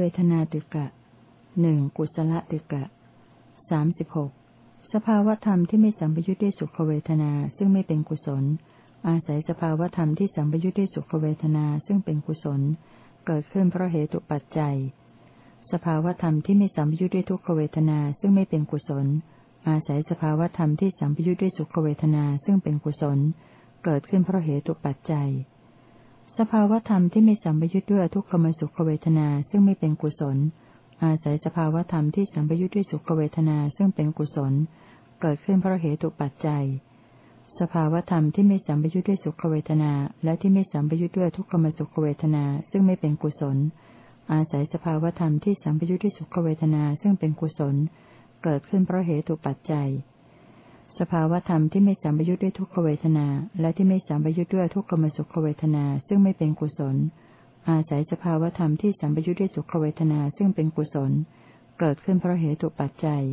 วทนาติกะหนึ่งกุศลติกะสามสิบหกสภาวธรรมที่ไม่สัมปยุทธ์ด้วยสุขเวทนาซึ่งไม่เป็นกุศล อาศัยสภาวธรรมที่สัมปยุทธ์ด้วยสุขเวทนาซึ่งเป็นกุศล เกิดขึ้นเพราะเหตุปัจจัย สภาวธรรมที่ไม่สัมปยุทธ์ด้วยทุกขเวทนาซึ่งไม่เป็นกุศล อาศัยสภาวธรรมที่สัมปยุทธ์ด้วยสุขเวทนาซึ่งเป็นกุศล เกิดขึ้นเพราะเหตุปัจจัย สภาวธรรมที่ไม่สัมปยุทธ์ด้วยทุกขมสุขเวทนาซึ่งไม่เป็นกุศล อาศัยสภาวธรรมที่สัมปยุทธ์ด้วยสุขเวทนาซึ่งเป็นกุศล เกิดขึ้นเพราะเหตุปัจจัย สภาวธรรมที่ไม่สัมปยุทธ์ด้วยสุขเวทนา และที่ไม่สัมปยุทธ์ด้วยทุกขมสุขเวทนาซึ่งไม่เป็นกุศล อาศัยสภาวธรรมที่สัมปยุทธ์ด้วยสุขเวทนาซึ่งเป็นกุศล เกิดขึ้นเพราะเหตุปัจจัย สภาวธรรมที่ไม่สัมปยุทธ์ด้วยทุกขเวทนา และที่ไม่สัมปยุทธ์ด้วยทุกขมสุขเวทนา ซึ่งไม่เป็นกุศล อาศัยสภาวธรรมที่สัมปยุทธ์ด้วยสุขเวทนาซึ่งเป็นกุศล เกิดขึ้นเพราะเหตุปัจจัย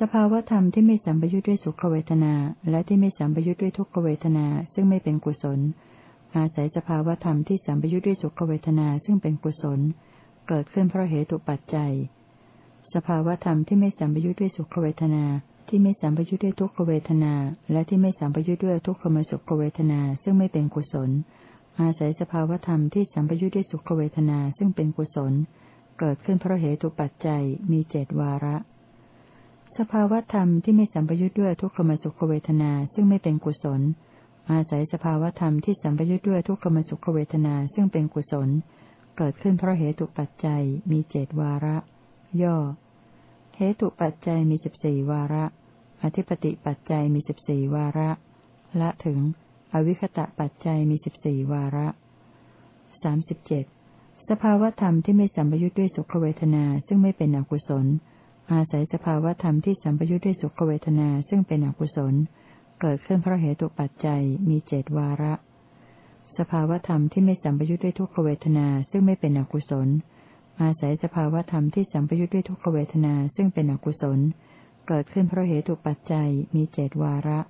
สภาวธรรมที่ไม่สัมปยุทธ์ด้วยสุขเวทนา และที่ไม่สัมปยุทธ์ด้วยทุกขเวทนา ซึ่งไม่เป็นกุศล อาศัยสภาวธรรมที่สัมปยุทธ์ด้วยสุขเวทนาซึ่งเป็นกุศล เกิดขึ้นเพราะเหตุปัจจัย สภาวธรรมที่ไม่สัมปยุทธ์ด้วยสุขเวทนา ที่ไม่สัมปยุทธ์ด้วยทุกขเวทนา และที่ไม่สัมปยุทธ์ด้วยทุกขมสุขเวทนาซึ่งไม่เป็นกุศล อาศัยสภาวธรรมที่สัมปยุทธ์ด้วยสุขเวทนาซึ่งเป็นกุศล เกิดขึ้นเพราะเหตุปัจจัยมีเจดวาระ สภาวธรรมที่ไม่สัมปยุทธ์ด้วยทุกขมสุขเวทนาซึ่งไม่เป็นกุศล อาศัยสภาวธรรมที่สัมปยุทธ์ด้วยทุกขมสุขเวทนาซึ่งเป็นกุศล เกิดขึ้นเพราะเหตุปัจจัยมีเจดวาระ ย่อ เหตุปัจจัยมีสิบสี่วาระ อธิปติปัจจัยมีสิบสี่วาระ ละถึง อวิคตะปัจจัยมีสิบสี่วาระสามสิบเจ็ดสภาวธรรมที่ไม่สัมปยุทธ์ด้วยสุขเวทนาซึ่งไม่เป็นอกุศล อาศัยสภาวธรรมที่สัมปยุทธ์ด้วยสุขเวทนาซึ่งเป็นอกุศล เกิดขึ้นเพราะเหตุปัจจัยมีเจดวาระ สภาวธรรมที่ไม่สัมปยุทธ์ด้วยทุกขเวทนาซึ่งไม่เป็นอกุศล อาศัยสภาวธรรมที่สัมปยุทธ์ด้วยทุกขเวทนาซึ่งเป็นอกุศล เกิดขึ้นเพราะเหตุปัจจัยมีเจดวาระ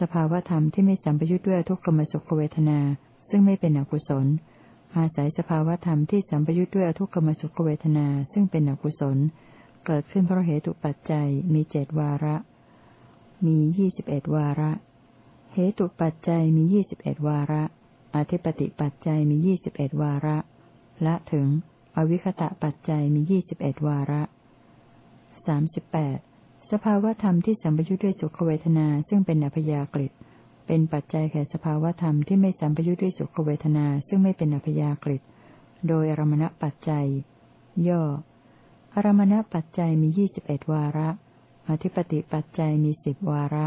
สภาวธรรมที่ไม่สัมปยุทธ์ด้วยทุกขมสุขเวทนาซึ่งไม่เป็นอกุศล อาศัยสภาวธรรมที่สัมปยุทธ์ด้วยทุกขมสุขเวทนาซึ่งเป็นอกุศล เกิดขึ้นเพราะเหตุปัจจัยมีเจดวาระ มียี่สิบเอ็ดวาระ เหตุปัจจัยมียี่สิบเอ็ดวาระ อธิปติปัจจัยมียี่สิบเอ็ดวาระ ละถึง อวิคตะปัจจัยมียี่สิบเอ็ดวาระสามสิบแปดสภาวธรรมที่สัมปยุทธ์ด้วยสุขเวทนาซึ่งเป็นอพยากฤิตเป็นปัจจัยแก่สภาวธรรมที่ไม่สัมปยุทธ์ด้วยสุขเวทนาซึ่งไม่เป็นอพยากฤิตโดยอรมณปัจจัย ย่ออรมณปัจจัยมียี่สิบเอ็ดวาระ อธิปติปัจจัยมีสิบวาระ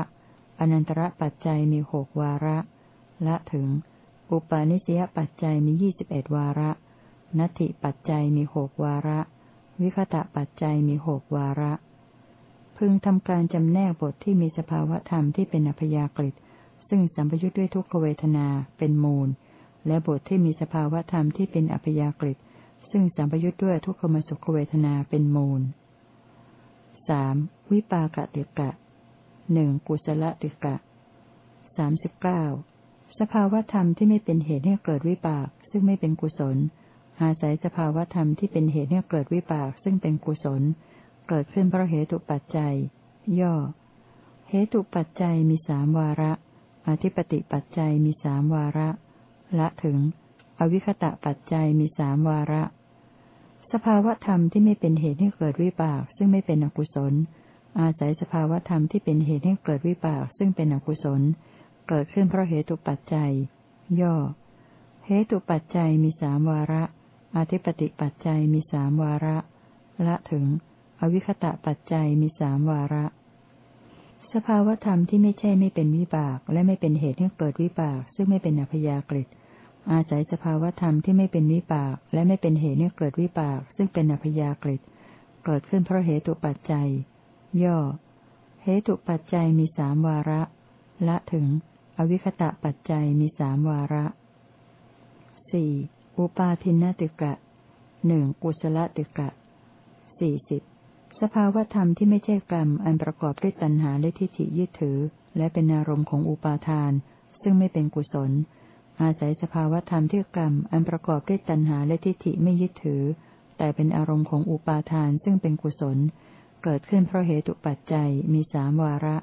อนันตระปัจจัยมีหกวาระ ละถึง อุปาณิสยปัจจัยมียี่สิบเอ็ดวาระ นัตถิปัจจัยมีหกวาระ วิคตะปัจจัยมีหกวาระ พึงทำการจำแนกบทที่มีสภาวธรรมที่เป็นอัพยากฤิซึ่งสัมปยุทธ์ด้วยทุกขเวทนาเป็นมูล และบทที่มีสภาวธรรมที่เป็นอัพยากฤิซึ่งสัมปยุทธ์ด้วยทุกขมสุขเวทนาเป็นมูลสามวิปากติกะหนึ่งกุศลติกะสามสิบเก้าสภาวธรรมที่ไม่เป็นเหตุให้เกิดวิปาก ซึ่งไม่เป็นกุศล อาศัยสภาวธรรมที่เป็นเหตุให้เกิดวิปากซึ่งเป็นกุศล เกิดขึ้นเพราะเหตุปัจจัย ย่อ เหตุปัจจัยมีสามวาระ อธิปติปัจจัยมีสามวาระ ละถึง อวิคตะปัจจัยมีสามวาระ สภาวธรรมที่ไม่เป็นเหตุให้เกิดวิบาก ซึ่งไม่เป็นอกุศล อาศัยสภาวธรรมที่เป็นเหตุให้เกิดวิบาก ซึ่งเป็นอกุศล เกิดขึ้นเพราะเหตุปัจจัย ย่อ เหตุปัจจัยมีสามวาระ อธิปติปัจจัยมีสามวาระ ละถึง อวิคตะปัจจัยมีสามวาระ สภาวธรรมที่ไม่ใช่ไม่เป็นวิบาก และไม่เป็นเหตุให้เกิดวิบาก ซึ่งไม่เป็นอพยากฤิอาศัยสภาวธรรมที่ไม่เป็นวิปาก และไม่เป็นเหตุให้เกิดวิปาก ซึ่งเป็นอพยากฤิเกิดขึ้นเพราะเหตุปัจจัย ย่อ เหตุปัจจัยมีสามวาระ ละถึง อวิคตะปัจจัยมีสามวาระสี่ อุปาทินติกะหนึ่งกุศลติกะสี่สิบสภาวธรรมที่ไม่ใช่กรรมอันประกอบด้วยตัณหาและทิฏฐิยึดถือ และเป็นอารมณ์ของอุปาทาน ซึ่งไม่เป็นกุศล อาศัยสภาวธรรมที่กรรมอันประกอบด้วยตัณหาและทิฏฐิไม่ยึดถือ แต่เป็นอารมณ์ของอุปาทานซึ่งเป็นกุศล เกิดขึ้นเพราะเหตุปัจจัยมีสามวาระ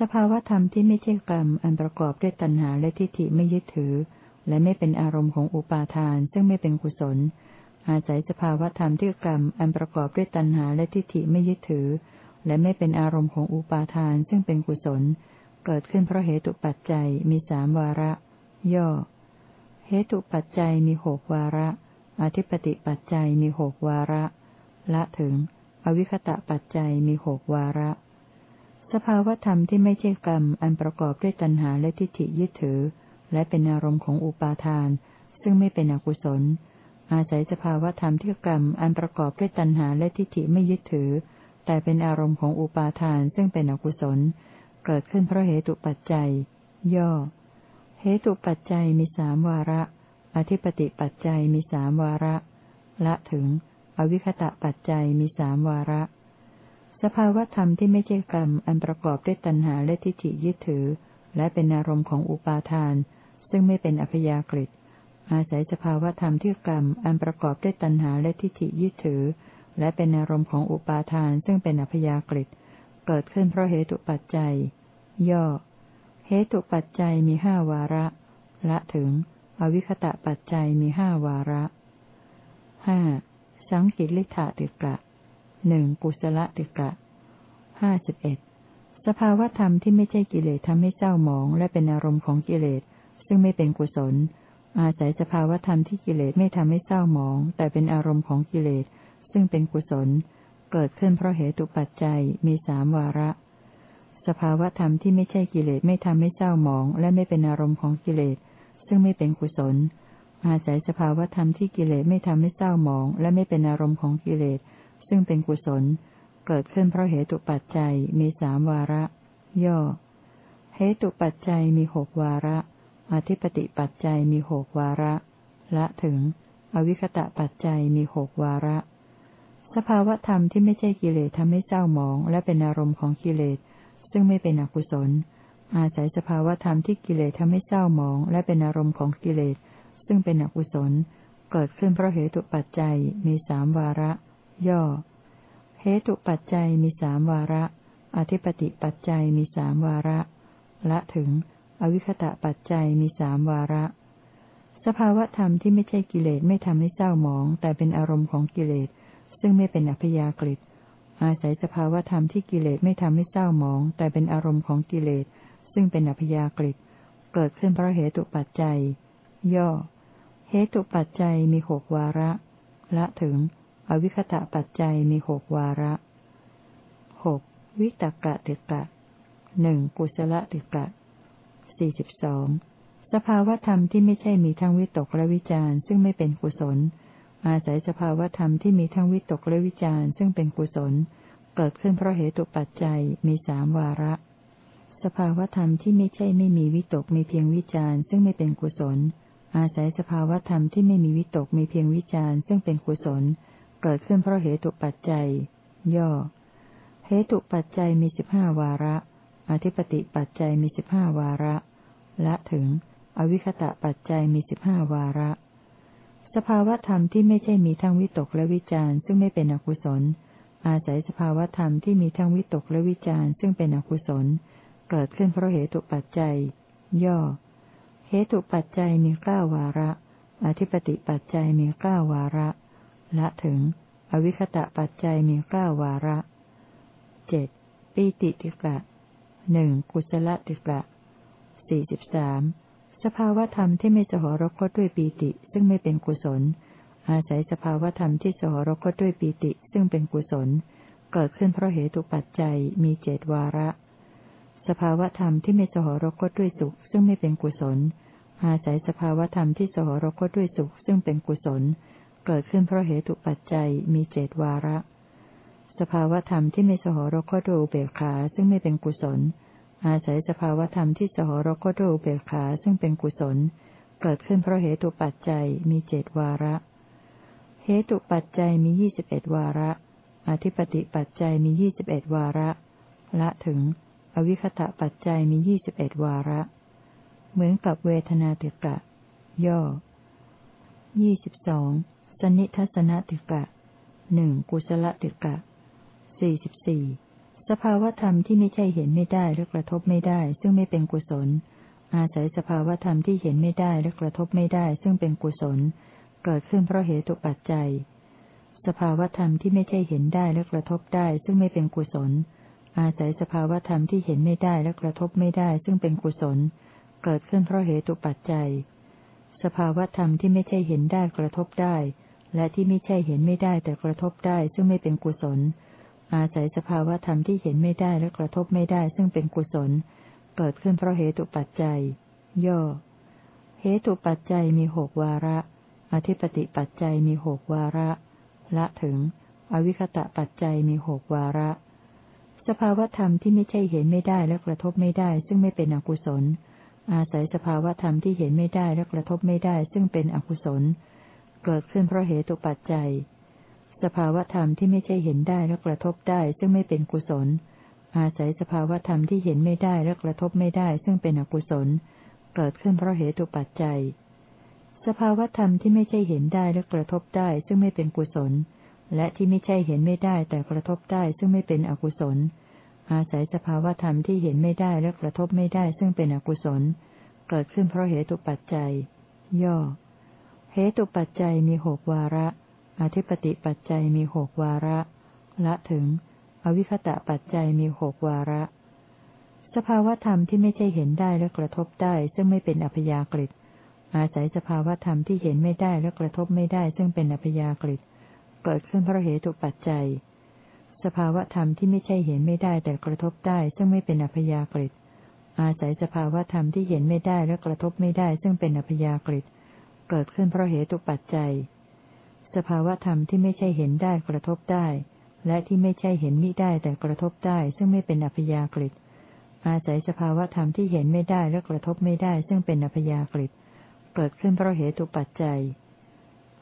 สภาวธรรมที่ไม่ใช่กรรมอันประกอบด้วยตัณหาและทิฏฐิไม่ยึดถือ และไม่เป็นอารมณ์ของอุปาทานซึ่งไม่เป็นกุศล อาศัยสภาวธรรมที่กรรมอันประกอบด้วยตัณหาและทิฏฐิไม่ยึดถือ และไม่เป็นอารมณ์ของอุปาทานซึ่งเป็นกุศล เกิดขึ้นเพราะเหตุปัจจัยมีสามวาระ ย่อ เหตุปัจจัยมีหกวาระ อธิปติปัจจัยมีหกวาระ ละถึง อวิคตะปัจจัยมีหกวาระ สภาวธรรมที่ไม่ใช่กรรมอันประกอบด้วยตัณหาและทิฏฐิยึดถือ และเป็นอารมณ์ของอุปาทาน ซึ่งไม่เป็นอกุศล อาศัยสภาวธรรมที่กรรมอันประกอบด้วยตัณหาและทิฏฐิไม่ยึดถือ แต่เป็นอารมณ์ของอุปาทานซึ่งเป็นอกุศล เกิดขึ้นเพราะเหตุปัจจัย ย่อ เหตุปัจจัยมีสามวาระ อธิปติปัจจัยมีสามวาระ ละถึง อวิคตะปัจจัยมีสามวาระสภาวธรรมที่ไม่ใช่กรรมอันประกอบด้วยตัณหาและทิฏฐิยึดถือ และเป็นอารมณ์ของอุปาทาน ซึ่งไม่เป็นอัพยากฤิอาศัยสภาวธรรมที่กรรมอันประกอบด้วยตัณหาและทิฏฐิยึดถือ และเป็นอารมณ์ของอุปาทานซึ่งเป็นอัพยากฤิเกิดขึ้นเพราะเหตุปัจจัย ย่อ เหตุปัจจัยมีห้าวาระ ละถึง อวิคตะปัจจัยมีห้าวาระห้าสังกิริธาติกะหนึ่งกุศลติกะห้าสิบเอ็ด สภาวธรรมที่ไม่ใช่กิเลสทำให้เศร้าหมอง และเป็นอารมณ์ของกิเลส ซึ่งไม่เป็นกุศล อาศัยสภาวธรรมที่กิเลสไม่ทำให้เศร้าหมอง แต่เป็นอารมณ์ของกิเลส ซึ่งเป็นกุศล เกิดขึ้นเพราะเหตุปัจจัยมีสามวาระ สภาวธรรมที่ไม่ใช่กิเลสไม่ทำให้เศร้าหมอง และไม่เป็นอารมณ์ของกิเลส ซึ่งไม่เป็นกุศล อาศัยสภาวธรรมที่กิเลสไม่ทำให้เศร้าหมอง และไม่เป็นอารมณ์ของกิเลส ซึ่งเป็นกุศลเเกิดขึ้นเพราะเหตุปัจจัยมีสามวาระ ย่อ เหตุปัจจัยมีหกวาระ อธิปติปัจจัยมีหกวาระ ละถึง อวิคตะปัจจัยมีหกวาระ สภาวธรรมที่ไม่ใช่กิเลสทำให้เศร้าหมอง และเป็นอารมณ์ของกิเลส ซึ่งไม่เป็นอกุศล อาศัยสภาวธรรมที่กิเลสทำให้เศร้าหมอง และเป็นอารมณ์ของกิเลส ซึ่งเป็นอกุศล เกิดขึ้นเพราะเหตุปัจจัยมีสามวาระ ย่อ เหตุปัจจัยมีสามวาระ อธิปติปัจจัยมีสามวาระ ละถึง อวิคตะปัจจัยมีสามวาระ สภาวธรรมที่ไม่ใช่กิเลสไม่ทำให้เศร้าหมอง แต่เป็นอารมณ์ของกิเลส ซึ่งไม่เป็นอัพยากฤิอาศัยสภาวธรรมที่กิเลสไม่ทำให้เศร้าหมอง แต่เป็นอารมณ์ของกิเลส ซึ่งเป็นอัพยากฤิเกิดขึ้นเพราะเหตุปัจจัย ย่อ เหตุปัจจัยมีหกวาระ ละถึง อวิคตะปัจจัยมีหกวาระหกวิตกะติกะหนึ่งกุศลติกะสี่สิบสองสภาวธรรมที่ไม่ใช่มีทั้งวิตกและวิจารซึ่งไม่เป็นกุศล อาศัยสภาวธรรมที่มีทั้งวิตกและวิจารณ์ซึ่งเป็นกุศล เกิดขึ้นเพราะเหตุปัจจัยมีสามวาระ สภาวธรรมที่ไม่ใช่ไม่มีวิตกมีเพียงวิจารณ์ซึ่งไม่เป็นกุศล อาศัยสภาวธรรมที่ไม่มีวิตกมีเพียงวิจารณ์ซึ่งเป็นกุศล กิดขึ้นเพราะเหตุปัจจัย ย่อ เหตุปัจจัยมีสิบห้าวาระ อธิปติปัจจัยมีสิบห้าวาระ และถึง อวิคตะปัจจัยมีสิบห้าวาระ สภาวธรรมที่ไม่ใช่มีทั้งวิตกและวิจารณ์ซึ่งไม่เป็นอกุศล อาศัยสภาวธรรมที่มีทั้งวิตกและวิจารณ์ซึ่งเป็นอกุศล เกิดขึ้นเพราะเหตุปัจจัย ย่อ เหตุปัจจัยมีเก้าวาระ อธิปติปัจจัยมีเก้าวาระ ละถึง อวิคตะปัจจัยมีเก้าวาระเจ็ดปีติติกะหนึ่งกุศลติกะสี่สิบสามสภาวธรรมที่ไม่สหรคตด้วยปีติ ซึ่งไม่เป็นกุศล อาศัยสภาวธรรมที่สหรคตด้วยปีติ ซึ่งเป็นกุศล เกิดขึ้นเพราะเหตุปัจจัยมีเจดวาระ สภาวธรรมที่ไม่สหรคตด้วยสุข ซึ่งไม่เป็นกุศล อาศัยสภาวธรรมที่สหรคตด้วยสุข ซึ่งเป็นกุศล เกิดขึ้นเพราะเหตุปัจจัยมีเจดวาระ สภาวธรรมที่ไม่สหรคตด้วยอุเบกขาซึ่งไม่เป็นกุศล อาศัยสภาวธรรมที่สหรคตด้วยอุเบกขาซึ่งเป็นกุศล เกิดขึ้นเพราะเหตุปัจจัยมีเจดวาระ เหตุปัจจัยมียี่สิบเอ็ดวาระ อธิปติปัจจัยมียี่สิบเอ็ดวาระ ละถึง อวิคตะปัจจัยมียี่สิบเอ็ดวาระ เหมือนกับเวทนาติกะ ย่อยี่สิบสอง สนิทัศนติกะหนึ่งกุศลติกะสี่สิบสี่สภาวธรรมที่ไม่ใช่เห็นไม่ได้และกระทบไม่ได้ ซึ่งไม่เป็นกุศล อาศัยสภาวธรรมที่เห็นไม่ได้และกระทบไม่ได้ ซึ่งเป็นกุศล เกิดขึ้นเพราะเหตุปัจจัย สภาวธรรมที่ไม่ใช่เห็นได้และกระทบได้ ซึ่งไม่เป็นกุศล อาศัยสภาวธรรมที่เห็นไม่ได้และกระทบไม่ได้ ซึ่งเป็นกุศล เกิดขึ้นเพราะเหตุปัจจัย สภาวธรรมที่ไม่ใช่เห็นได้กระทบได้ และที่ไม่ใช่เห็นไม่ได้แต่กระทบได้ซึ่งไม่เป็นกุศล อาศัยสภาวธรรมที่เห็นไม่ได้และกระทบไม่ได้ซึ่งเป็นกุศล เกิดขึ้นเพราะเหตุปัจจัย ย่อ เหตุปัจจัยมีหกวาระ อธิปติปัจจัยมีหกวาระ ละถึง อวิคตะปัจจัยมีหกวาระ สภาวธรรมที่ไม่ใช่เห็นไม่ได้และกระทบไม่ได้ซึ่งไม่เป็นอกุศล อาศัยสภาวธรรมที่เห็นไม่ได้และกระทบไม่ได้ซึ่งเป็นอกุศล เกิดขึ้นเพราะเหตุปัจจัย สภาวธรรมที่ไม่ใช่เห็นได้และกระทบได้ซึ่งไม่เป็นกุศล อาศัยสภาวธรรมที่เห็นไม่ได้และกระทบไม่ได้ซึ่งเป็นอกุศล เกิดขึ้นเพราะเหตุปัจจัย สภาวธรรมที่ไม่ใช่เห็นได้และกระทบได้ซึ่งไม่เป็นกุศล และที่ไม่ใช่เห็นไม่ได้แต่กระทบได้ซึ่งไม่เป็นอกุศล อาศัยสภาวธรรมที่เห็นไม่ได้และกระทบไม่ได้ซึ่งเป็นอกุศล เกิดขึ้นเพราะเหตุปัจจัย ย่อ เหตุปัจจัยมีหกวาระ อธิปติปัจจัยมีหกวาระ ละถึง อวิคตะปัจจัยมีหกวาระ สภาวธรรมที่ไม่ใช่เห็นได้และกระทบได้ซึ่งไม่เป็นอัพยากฤิอาศัยสภาวธรรมที่เห็นไม่ได้และกระทบไม่ได้ซึ่งเป็นอัพยากฤิเกิดขึ้นเพราะเหตุปัจจัย สภาวธรรมที่ไม่ใช่เห็นไม่ได้แต่กระทบได้ซึ่งไม่เป็นอัพยากฤิอาศัยสภาวธรรมที่เห็นไม่ได้และกระทบไม่ได้ซึ่งเป็นอัพยากฤิ เกิดขึ้นเพราะเหตุปัจจัย สภาวธรรมที่ไม่ใช่เห็นได้กระทบได้ และที่ไม่ใช่เห็นมิได้แต่กระทบได้ ซึ่งไม่เป็นอัพยากฤิอาศัยสภาวธรรมที่เห็นไม่ได้และกระทบไม่ได้ ซึ่งเป็นอัพยากฤิเกิดขึ้นเพราะเหตุปัจจัย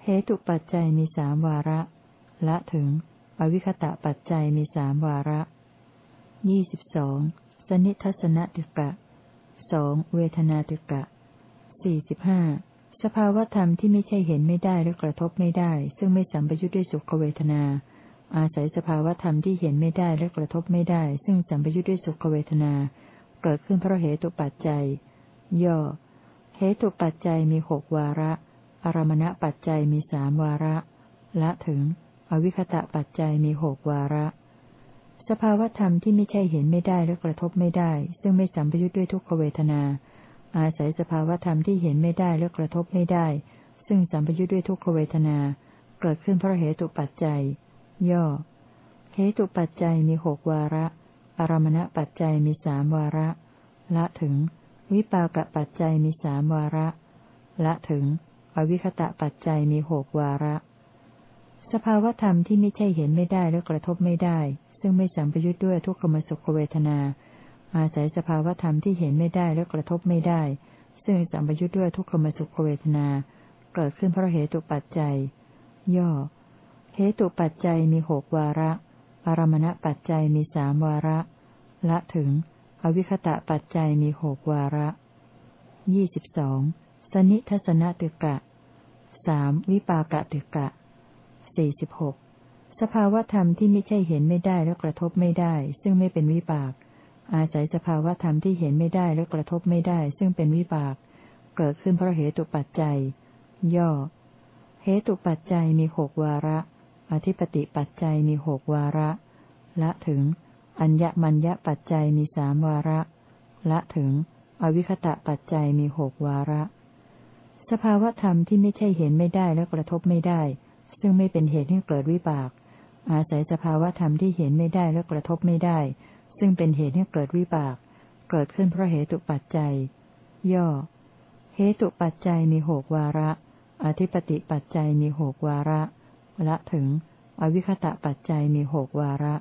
เหตุปัจจัยมีสามวาระ ละถึง อวิคตะปัจจัยมีสามวาระยี่สิบสองสนิทัศนติกะสองเวทนาติกะสี่สิบห้า สภาวธรรมที่ไม่ใช่เห็นไม่ได้และกระทบไม่ได้ ซึ่งไม่สัมปยุทธ์ด้วยสุขเวทนา อาศัยสภาวธรรมที่เห็นไม่ได้และกระทบไม่ได้ ซึ่งสัมปยุทธ์ด้วยสุขเวทนา เกิดขึ้นเพราะเหตุปัจจัย ย่อ เหตุปัจจัยมีหกวาระ อารมณปัจจัยมีสามวาระ ละถึง อวิคตะปัจจัยมีหกวาระ สภาวธรรมที่ไม่ใช่เห็นไม่ได้และกระทบไม่ได้ ซึ่งไม่สัมปยุทธ์ด้วยทุกขเวทนา อาศัยสภาวธรรมที่เห็นไม่ได้และกระทบไม่ได้ ซึ่งสัมปยุทธ์ด้วยทุกขเวทนา เกิดขึ้นเพราะเหตุปัจจัย ย่อ เหตุปัจจัยมีหกวาระ อารมณปัจจัยมีสามวาระ ละถึง วิปากปัจจัยมีสามวาระ ละถึง อวิคตะปัจจัยมีหกวาระ สภาวธรรมที่ไม่ใช่เห็นไม่ได้และกระทบไม่ได้ ซึ่งไม่สัมปยุทธ์ด้วยทุกขมสุขเวทนา อาศัยสภาวธรรมที่เห็นไม่ได้และกระทบไม่ได้ ซึ่งสัมปยุทธ์ด้วยทุกขมสุขเวทนา เกิดขึ้นเพราะเหตุปัจจัย ย่อ เหตุปัจจัยมีหกวาระ อารมณปัจจัยมีสามวาระ ละถึง อวิคตะปัจจัยมีหกวาระยี่สิบสองสนิทัศนตึกะสามวิปากะตึกะสี่สิบหกสภาวธรรมที่ไม่ใช่เห็นไม่ได้และกระทบไม่ได้ ซึ่งไม่เป็นวิปาก อาศัยสภาวธรรมที่เห็นไม่ได้และกระทบไม่ได้ ซึ่งเป็นวิบาก เกิดขึ้นเพราะเหตุปัจจัย ย่อ เหตุปัจจัยมีหกวาระ อธิปติปัจจัยมีหกวาระ ละถึง อัญญมัญญปัจจัยมีสามวาระ ละถึง อวิคตะปัจจัยมีหกวาระ สภาวธรรมที่ไม่ใช่เห็นไม่ได้และกระทบไม่ได้ ซึ่งไม่เป็นเหตุให้เกิดวิบาก อาศัยสภาวธรรมที่เห็นไม่ได้และกระทบไม่ได้ ซึ่งเป็นเหตุให้เกิดวิบาก เกิดขึ้นเพราะเหตุปัจจัย ย่อ เหตุปัจจัยมีหกวาระ อธิปติปัจจัยมีหกวาระละถึง อวิคตะปัจจัยมีหกวาระ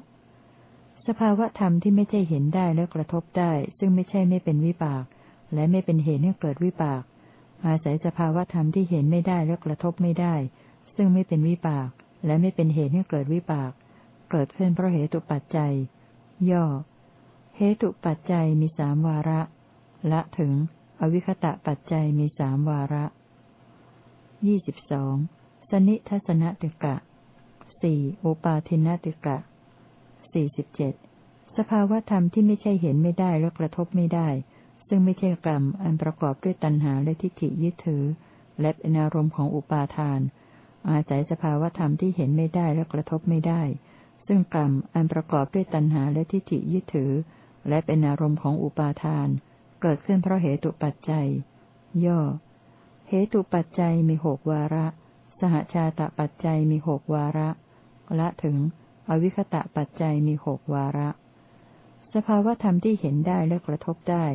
สภาวะธรรมที่ไม่ใช่เห็นได้และกระทบได้ ซึ่งไม่ใช่ไม่เป็นวิบาก และไม่เป็นเหตุให้เกิดวิบาก อาศัยสภาวะธรรมที่เห็นไม่ได้และกระทบไม่ได้ ซึ่งไม่เป็นวิบาก และไม่เป็นเหตุให้เกิดวิบาก เกิดขึ้นเพราะเหตุปัจจัย ย่อ เหตุปัจจัยมีสามวาระ ละถึง อวิคตะปัจจัยมีสามวาระยี่สิบสองสนิทัศนติกะสี่อุปาทินติกะสี่สิบเจ็ดสภาวธรรมที่ไม่ใช่เห็นไม่ได้และกระทบไม่ได้ ซึ่งไม่ใช่กรรมอันประกอบด้วยตัณหาและทิฏฐิยึดถือ และเป็นอารมณ์ของอุปาทาน อาศัยสภาวธรรมที่เห็นไม่ได้และกระทบไม่ได้ ซึ่งกรรมอันประกอบด้วยตัณหาและทิฏฐิยึดถือ และเป็นอารมณ์ของอุปาทาน เกิดขึ้นเพราะเหตุปัจจัย ย่อ เหตุปัจจัยมีหกวาระ สหชาตปัจจัยมีหกวาระ ละถึง อวิคตะปัจจัยมีหกวาระ สภาวธรรมที่เห็นได้และกระทบได้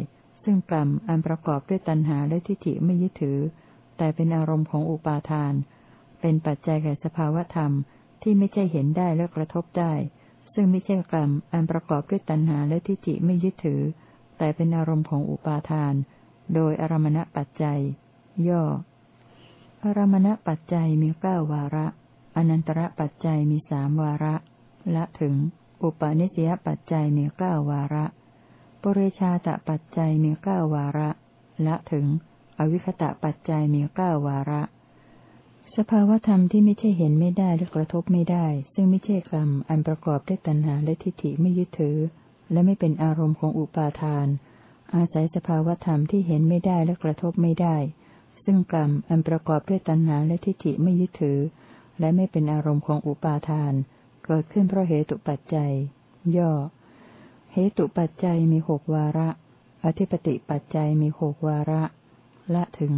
ซึ่งกรรมอันประกอบด้วยตัณหาและทิฏฐิไม่ยึดถือ แต่เป็นอารมณ์ของอุปาทาน เป็นปัจจัยแก่สภาวธรรม ที่ไม่ใช่เห็นได้และกระทบได้ ซึ่งไม่ใช่กรรมอันประกอบด้วยตัณหาและทิฏฐิไม่ยึดถือ แต่เป็นอารมณ์ของอุปาทาน โดยอารมณปัจจัย ย่อ อารมณปัจจัยมีเก้าวาระ อนันตระปัจจัยมีสามวาระ ละถึง อุปาณิสยปัจจัยมีเก้าวาระปุเรชาตปัจจัยมีเก้าวาระ ละถึง อวิคตะปัจจัยมีเก้าวาระ สภาวธรรมที่ไม่ใช่เห็นไม่ได้และกระทบไม่ได้ ซึ่งไม่ใช่กรรมอันประกอบด้วยตัณหาและทิฏฐิไม่ยึดถือ และไม่เป็นอารมณ์ของอุปาทาน อาศัยสภาวธรรมที่เห็นไม่ได้และกระทบไม่ได้ ซึ่งกรรมอันประกอบด้วยตัณหาและทิฏฐิไม่ยึดถือ และไม่เป็นอารมณ์ของอุปาทาน เกิดขึ้นเพราะเหตุปัจจัย ย่อ เหตุปัจจัยมีหกวาระ อธิปติปัจจัยมีหกวาระ ละถึง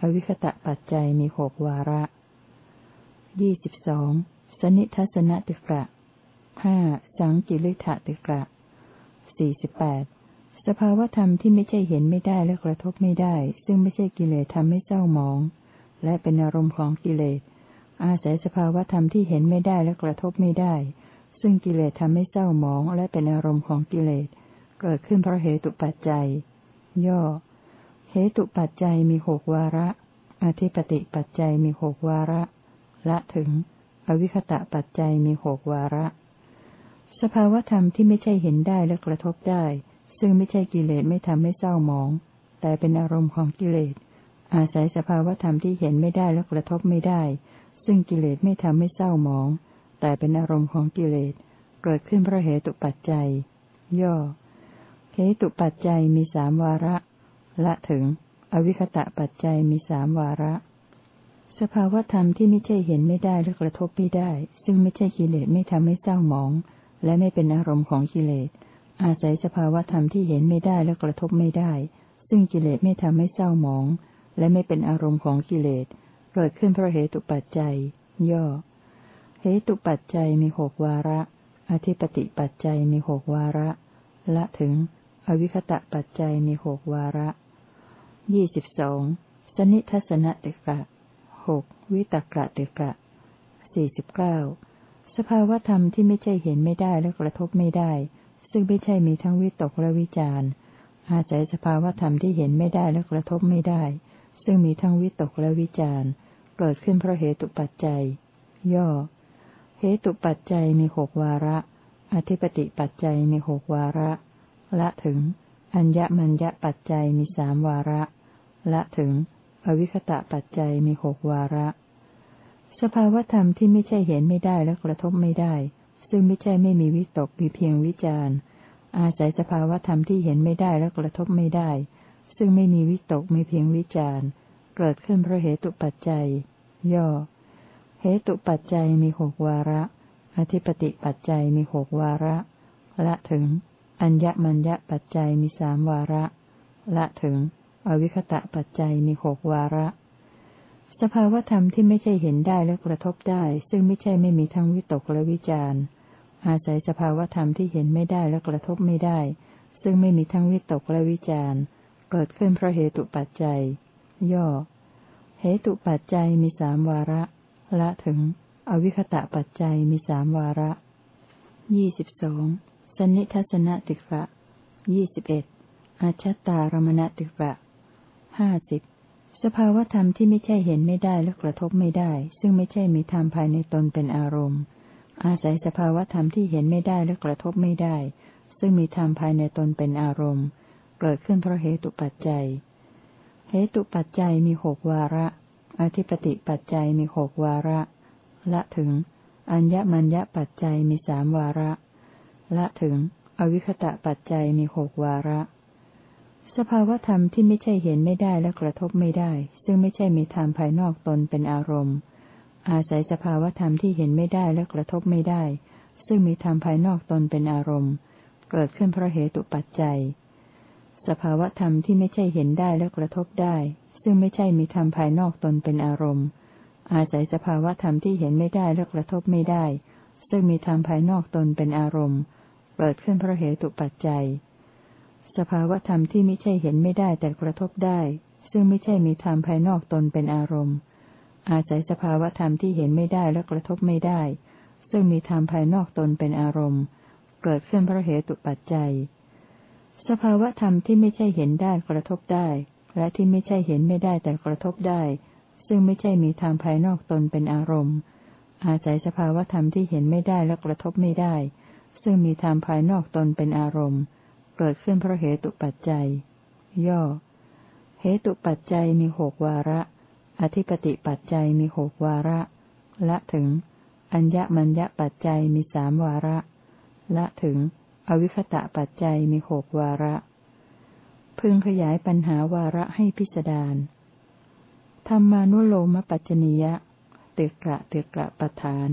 อวิคตะปัจจัยมีหกวาระยี่สิบสองสนิทัศนติกะห้าสังกิริธติกะสี่สิบแปดสภาวธรรมที่ไม่ใช่เห็นไม่ได้และกระทบไม่ได้ ซึ่งไม่ใช่กิเลสทำให้เศร้าหมอง และเป็นอารมณ์ของกิเลส อาศัยสภาวธรรมที่เห็นไม่ได้และกระทบไม่ได้ ซึ่งกิเลสทำให้เศร้าหมอง และเป็นอารมณ์ของกิเลส เกิดขึ้นเพราะเหตุปัจจัย ย่อ เหตุปัจจัยมีหกวาระ อธิปติปัจจัยมีหกวาระ ละถึง อวิคตะปัจจัยมีหกวาระ สภาวธรรมที่ไม่ใช่เห็นได้และกระทบได้ ซึ่งไม่ใช่กิเลสไม่ทำให้เศร้าหมอง แต่เป็นอารมณ์ของกิเลส อาศัยสภาวธรรมที่เห็นไม่ได้และกระทบไม่ได้ ซึ่งกิเลสไม่ทำให้เศร้าหมอง แต่เป็นอารมณ์ของกิเลส เกิดขึ้นเพราะเหตุปัจจัย ย่อเหตุปัจจัยมีสามวาระ ละถึง อวิคตะปัจจัยมีสามวาระ สภาวธรรมที่ไม่ใช่เห็นไม่ได้และกระทบไม่ได้ ซึ่งไม่ใช่กิเลสไม่ทำให้เศร้าหมอง และไม่เป็นอารมณ์ของกิเลส อาศัยสภาวธรรมที่เห็นไม่ได้และกระทบไม่ได้ ซึ่งกิเลสไม่ทำให้เศร้าหมอง และไม่เป็นอารมณ์ของกิเลส เกิดขึ้นเพราะเหตุปัจจัย ย่อ เหตุปัจจัยมีหกวาระ อธิปติปัจจัยมีหกวาระ ละถึงอวิคตะปัจจัยมีหกวาระ ยี่สิบสองสนิทัศนติกะหกวิตกะติกะสี่สิบเก้าสภาวธรรมที่ไม่ใช่เห็นไม่ได้และกระทบไม่ได้ ซึ่งไม่ใช่มีทั้งวิตกและวิจารณ์อาศัยสภาวธรรมที่เห็นไม่ได้และกระทบไม่ได้ ซึ่งมีทั้งวิตกและวิจารณ์ เกิดขึ้นเพราะเหตุปัจจัย ย่อ เหตุปัจจัยมีหกวาระ อธิปติปัจจัยมีหกวาระ ละถึง อัญญมัญญปัจจัยมีสามวาระ ละถึง อวิคตะปัจจัยมีหกวาระ สภาวธรรมที่ไม่ใช่เห็นไม่ได้และกระทบไม่ได้ ซึ่งไม่ใช่ไม่มีวิตกมีเพียงวิจารณ์ อาศัยสภาวธรรมที่เห็นไม่ได้และกระทบไม่ได้ ซึ่งไม่มีวิตกมีเพียงวิจารณ์ เกิดขึ้นเพราะเหตุปัจจัย ย่อ เหตุปัจจัยมีหกวาระ อธิปติปัจจัยมีหกวาระ ละถึง อัญญมัญญปัจจัยมีสามวาระ ละถึง อวิคตะปัจจัยมีหกวาระ สภาวธรรมที่ไม่ใช่เห็นได้และกระทบได้ ซึ่งไม่ใช่ไม่มีทั้งวิตกและวิจารณ์ อาศัยสภาวธรรมที่เห็นไม่ได้และกระทบไม่ได้ ซึ่งไม่มีทั้งวิตกและวิจารณ์ เกิดขึ้นเพราะเหตุปัจจัย ย่อ เหตุปัจจัยมีสามวาระ ละถึง อวิคตะปัจจัยมีสามวาระ ยี่สิบสองสนิทัศนติกะยี่สิบเอ็ดอาชัตตารมณติกะ ห้าสิบสภาวธรรมที่ไม่ใช่เห็นไม่ได้และกระทบไม่ได้ ซึ่งไม่ใช่มีธรรมภายในตนเป็นอารมณ์ อาศัยสภาวธรรมที่เห็นไม่ได้และกระทบไม่ได้ ซึ่งมีธรรมภายในตนเป็นอารมณ์ เกิดขึ้นเพราะเหตุปัจจัย เหตุปัจจัยมีหกวาระ อธิปติปัจจัยมีหกวาระ ละถึง อัญญมัญญปัจจัยมีสามวาระ ละถึง อวิคตะปัจจัยมีหกวาระ สภาวธรรมที่ไม่ใช่เห็นไม่ได้และกระทบไม่ได้ ซึ่งไม่ใช่มีธรรมภายนอกตนเป็นอารมณ์ อาศัยสภาวธรรมที่เห็นไม่ได้และกระทบไม่ได้ ซึ่งมีธรรมภายนอกตนเป็นอารมณ์ เกิดขึ้นเพราะเหตุปัจจัย สภาวธรรมที่ไม่ใช่เห็นได้และกระทบได้ ซึ่งไม่ใช่มีธรรมภายนอกตนเป็นอารมณ์ อาศัยสภาวธรรมที่เห็นไม่ได้และกระทบไม่ได้ ซึ่งมีธรรมภายนอกตนเป็นอารมณ์ เกิดขึ้นเพราะเหตุปัจจัย สภาวธรรมที่ไม่ใช่เห็นไม่ได้แต่กระทบได้ ซึ่งไม่ใช่มีธรรมภายนอกตนเป็นอารมณ์ อาศัยสภาวธรรมที่เห็นไม่ได้และกระทบไม่ได้ ซึ่งมีธรรมภายนอกตนเป็นอารมณ์ เกิดขึ้นเพราะเหตุปัจจัย สภาวธรรมที่ไม่ใช่เห็นได้กระทบได้ และที่ไม่ใช่เห็นไม่ได้แต่กระทบได้ ซึ่งไม่ใช่มีธรรมภายนอกตนเป็นอารมณ์ อาศัยสภาวธรรมที่เห็นไม่ได้และกระทบไม่ได้ ซึ่งมีธรรมภายนอกตนเป็นอารมณ์ เกิดขึ้นเพราะเหตุปัจจัย ย่อ เหตุปัจจัยมีหกวาระ อธิปติปัจจัยมีหกวาระ ละถึง อัญญมัญญปัจจัยมีสามวาระ ละถึง อวิคตะปัจจัยมีหกวาระ พึงขยายปัญหาวาระให้พิสดารธรรมานุโลมปัจจนิยะ เตกระเตกระประธาน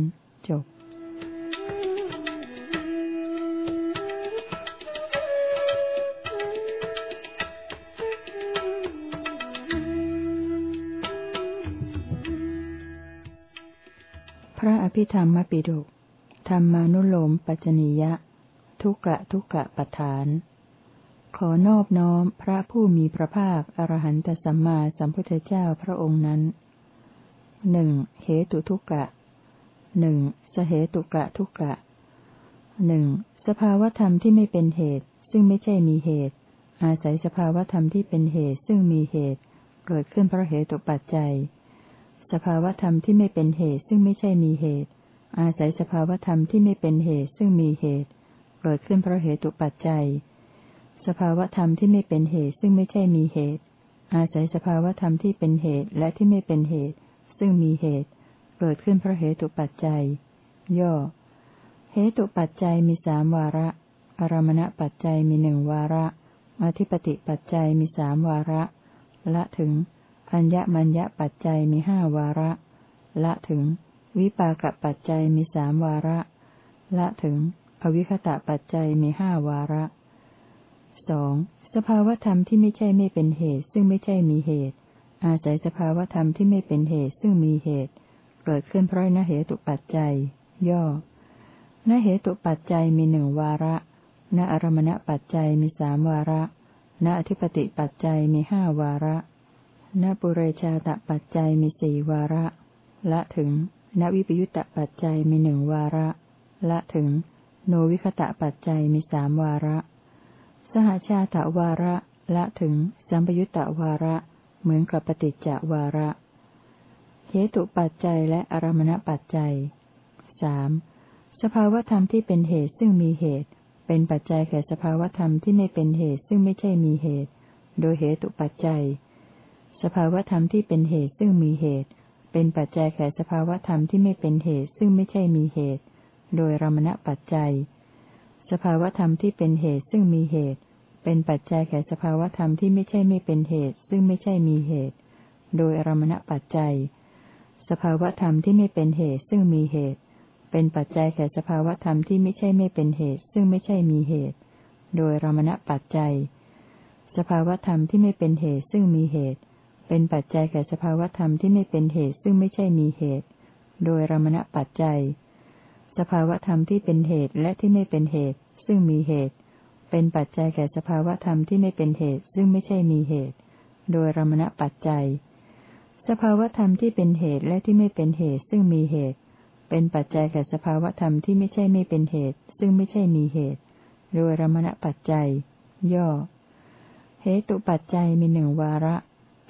ภิธรรมปิฎกธรรมานุโลมปัจจนิยะ ทุกะทุกะปฐาน ขอนอบน้อมพระผู้มีพระภาคอรหันตสัมมาสัมพุทธเจ้าพระองค์นั้นหนึ่งเหตุทุกะหนึ่งสเหตุกะทุกะหนึ่งสภาวธรรมที่ไม่เป็นเหตุ ซึ่งไม่ใช่มีเหตุ อาศัยสภาวธรรมที่เป็นเหตุซึ่งมีเหตุ เกิดขึ้นเพราะเหตุปัจจัย สภาวธรรมที่ไม่เป็นเหตุซึ่งไม่ใช่มีเหตุ อาศัยสภาวธรรมที่ไม่เป็นเหตุซึ่งมีเหตุ เกิดขึ้นเพราะเหตุปัจจัย สภาวธรรมที่ไม่เป็นเหตุซึ่งไม่ใช่มีเหตุ อาศัยสภาวธรรมที่เป็นเหตุและที่ไม่เป็นเหตุ ซึ่งมีเหตุ เกิดขึ้นเพราะเหตุปัจจัย ย่อ เหตุปัจจัยมีสามวาระ อารมณปัจจัยมีหนึ่งวาระ อธิปติปัจจัยมีสามวาระ ละถึง อัญญมัญญปัจจัยมีห้าวาระ ละถึง วิปากปัจจัยมีสามวาระ ละถึง อวิคตะปัจจัยมีห้าวาระสองสภาวธรรมที่ไม่ใช่ไม่เป็นเหตุ ซึ่งไม่ใช่มีเหตุ อาศัยสภาวธรรมที่ไม่เป็นเหตุซึ่งมีเหตุ เกิดขึ้นเพราะนเหตุปัจจัย ย่อนเหตุปัจจัยมีหนึ่งวาระณอารมณปัจจัยมีสามวาระณอธิปติปัจจัยมีห้าวาระ ณปุเรชาตปัจจัยมีสี่วาระ ละถึงณวิปยุตตปัจจัยมีหนึ่งวาระ ละถึง โนวิคตะปัจจัยมีสามวาระ สหชาตวาระ ละถึง สัมปยุตตวาระ เหมือนกับปฏิจจวาระเหตุปัจจัยและอารมณปัจจัยสสภาวธรรมที่เป็นเหตุซึ่งมีเหตุ เป็นปัจจัยแก่สภาวธรรมที่ไม่เป็นเหตุซึ่งไม่ใช่มีเหตุ โดยเหตุปัจจัย สภาวธรรมที่เป็นเหตุซึ่งมีเหตุ เป็นปัจจัยแก่สภาวธรรมที่ไม่เป็นเหตุซึ่งไม่ใช่มีเหตุ โดยรมณปัจจัย สภาวธรรมที่เป็นเหตุซึ่งมีเหตุ เป็นปัจจัยแก่สภาวธรรมที่ไม่ใช่ไม่เป็นเหตุ ซึ่งไม่ใช่มีเหตุ โดยรมณปัจจัย สภาวธรรมที่ไม่เป็นเหตุซึ่งมีเหตุ เป็นปัจจัยแก่สภาวธรรมที่ไม่ใช่ไม่เป็นเหตุ ซึ่งไม่ใช่มีเหตุ โดยรมณปัจจัย สภาวธรรมที่ไม่เป็นเหตุซึ่งมีเหตุ เป็นปัจจัยแก่สภาวธรรมที่ไม่เป็นเหตุซึ่งไม่ใช่มีเหตุ โดยรมณปัจจัย สภาวธรรมที่เป็นเหตุและที่ไม่เป็นเหตุ ซึ่งมีเหตุ เป็นปัจจัยแก่สภาวธรรมที่ไม่เป็นเหตุ ซึ่งไม่ใช่มีเหตุ โดยรมณปัจจัย สภาวธรรมที่เป็นเหตุและที่ไม่เป็นเหตุ ซึ่งมีเหตุ เป็นปัจจัยแก่สภาวธรรมที่ไม่ใช่ไม่เป็นเหตุ ซึ่งไม่ใช่มีเหตุ โดยรมณปัจจัย ย่อ เหตุปัจจัยมีหนึ่งวาระ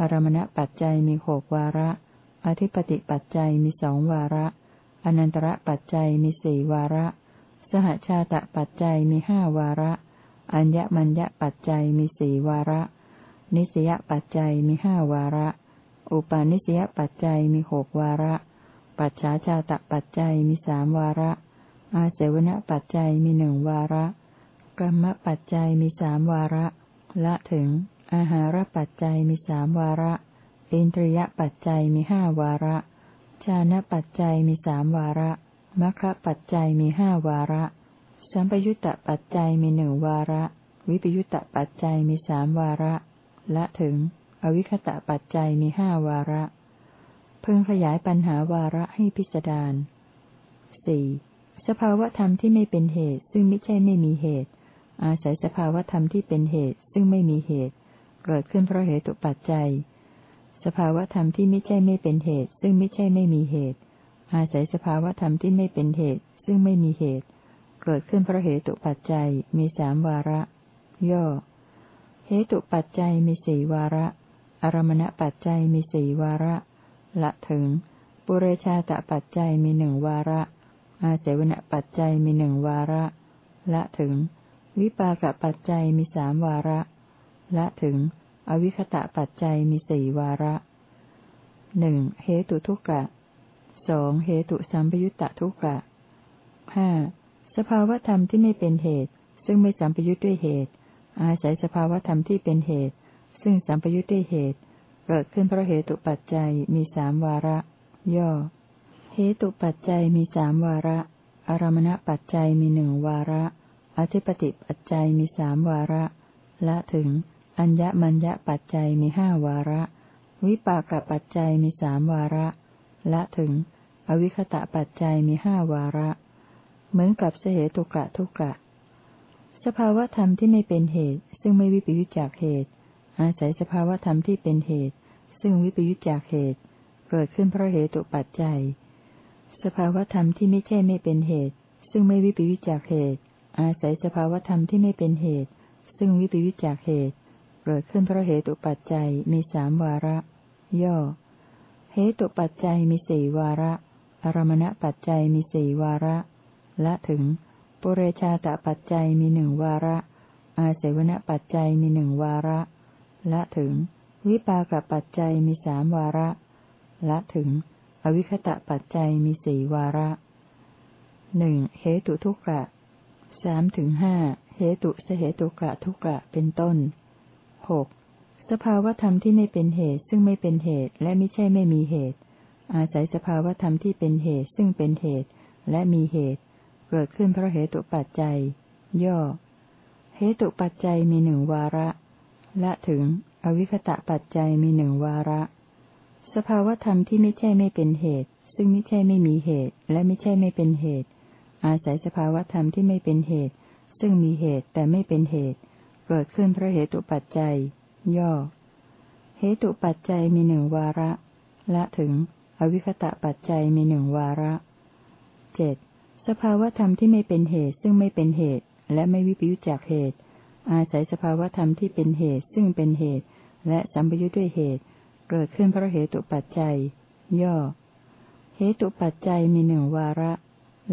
อารมณปัจจัยมีหกวาระ อธิปติปัจจัยมีสองวาระ อนันตระปัจจัยมีสี่วาระ สหชาตปัจจัยมีห้าวาระ อัญญมัญญปัจจัยมีสี่วาระ นิสยปัจจัยมีห้าวาระ อุปาณิสยปัจจัยมีหกวาระ ปัจฉาชาตะปัจจัยมีสามวาระ อาเสวณปัจจัยมีหนึ่งวาระกรรมปัจจัยมีสามวาระ ละถึง อาหารปัจจัยมีสามวาระอินทรียปัจจัยมีห้าวาระ ชานะปัจจัยมีสามวาระมรรคปัจจัยมีห้าวาระ สัมปยุตตปัจจัยมีหนึ่งวาระ วิปยุตตปัจจัยมีสามวาระ ละถึง อวิคตะปัจจัยมีห้าวาระ เพิ่งขยายปัญหาวาระให้พิจารณาสี่สภาวธรรมที่ไม่เป็นเหตุ ซึ่งไม่ใช่ไม่มีเหตุ อาศัยสภาวธรรมที่เป็นเหตุ ซึ่งไม่มีเหตุ เกิดขึ้นเพราะเหตุปัจจัย สภาวธรรมที่ไม่ใช่ไม่เป็นเหตุ ซึ่งไม่ใช่ไม่มีเหตุ อาศัยสภาวธรรมที่ไม่เป็นเหตุ ซึ่งไม่มีเหตุ เกิดขึ้นเพราะเหตุปัจจัยมีสามวาระ ย่อ เหตุปัจจัยมีสี่วาระ อารมณปัจจัยมีสี่วาระ ละถึง ปุเรชาตปัจจัยมีหนึ่งวาระ อาเจวณปัจจัยมีหนึ่งวาระ ละถึง วิปากปัจจัยมีสามวาระ ละถึง อวิคตะปัจจัยมีสี่วาระหนึ่งเหตุทุกกะสองเหตุสัมปยุตตะทุกกะห้าสภาวธรรมที่ไม่เป็นเหตุ ซึ่งไม่สัมปยุตด้วยเหตุ อาศัยสภาวธรรมที่เป็นเหตุ ซึ่งสัมปยุตด้วยเหตุ เกิดขึ้นเพราะเหตุปัจจัยมีสามวาระ ย่อ เหตุปัจจัยมีสามวาระ อารมณปัจจัยมีหนึ่งวาระ อธิปติปัจจัยมีสามวาระ ละถึง อัญญมัญญปัจจัยมีห้าวาระ วิปากปัจจัยมีสามวาระ ละถึง อวิคตะปัจจัยมีห้าวาระ เหมือนกับเสหตุกะทุกะ สภาวธรรมที่ไม่เป็นเหตุ ซึ่งไม่วิปยุจจากเหตุ อาศัยสภาวธรรมที่เป็นเหตุ ซึ่งวิปยุจจากเหตุ เกิดขึ้นเพราะเหตุปัจจัย สภาวธรรมที่ไม่ใช่ไม่เป็นเหตุ ซึ่งไม่วิปยุจจากเหตุ อาศัยสภาวธรรมที่ไม่เป็นเหตุ ซึ่งวิปยุจจากเหตุ เกิดขึ้นเพราะเหตุปัจจัยมีสามวาระ ย่อ เหตุปัจจัยมีสี่วาระ อารมณปัจจัยมีสี่วาระ และถึง ปุเรชาตปัจจัยมีหนึ่งวาระ อาเสวณปัจจัยมีหนึ่งวาระ และถึง วิปากปัจจัยมีสามวาระ และถึง อวิคตะปัจจัยมีสี่วาระหนึ่งเหตุทุกกะสามถึงห้าเหตุสเหตุกะทุกกะเป็นต้น หกสภาวธรรมที่ไม่เป็นเหตุ ซึ่งไม่เป็นเหตุและไม่ใช่ไม่มีเหตุ อาศัยสภาวธรรมที่เป็นเหตุ ซึ่งเป็นเหตุและมีเหตุ เกิดขึ้นเพราะเหตุปัจจัย ย่อ เหตุปัจจัยมีหนึ่งวาระ ละถึง อวิคตะปัจจัยมีหนึ่งวาระ สภาวธรรมที่ไม่ใช่ไม่เป็นเหตุ ซึ่งไม่ใช่ไม่มีเหตุและไม่ใช่ไม่เป็นเหตุ อาศัยสภาวธรรมที่ไม่เป็นเหตุ ซึ่งมีเหตุแต่ไม่เป็นเหตุ เกิดขึ้นเพราะเหตุปัจจัย ย่อ เหตุปัจจัยมีหนึ่งวาระ ละถึง อวิคตะปัจจัยมีหนึ่งวาระเจ็ดสภาวธรรมที่ไม่เป็นเหตุซึ่งไม่เป็นเหตุ และไม่วิปยุจจากเหตุ อาศัยสภาวธรรมที่เป็นเหตุซึ่งเป็นเหตุ และสัมปยุจด้วยเหตุ เกิดขึ้นเพราะเหตุปัจจัย ย่อ เหตุปัจจัยมีหนึ่งวาระ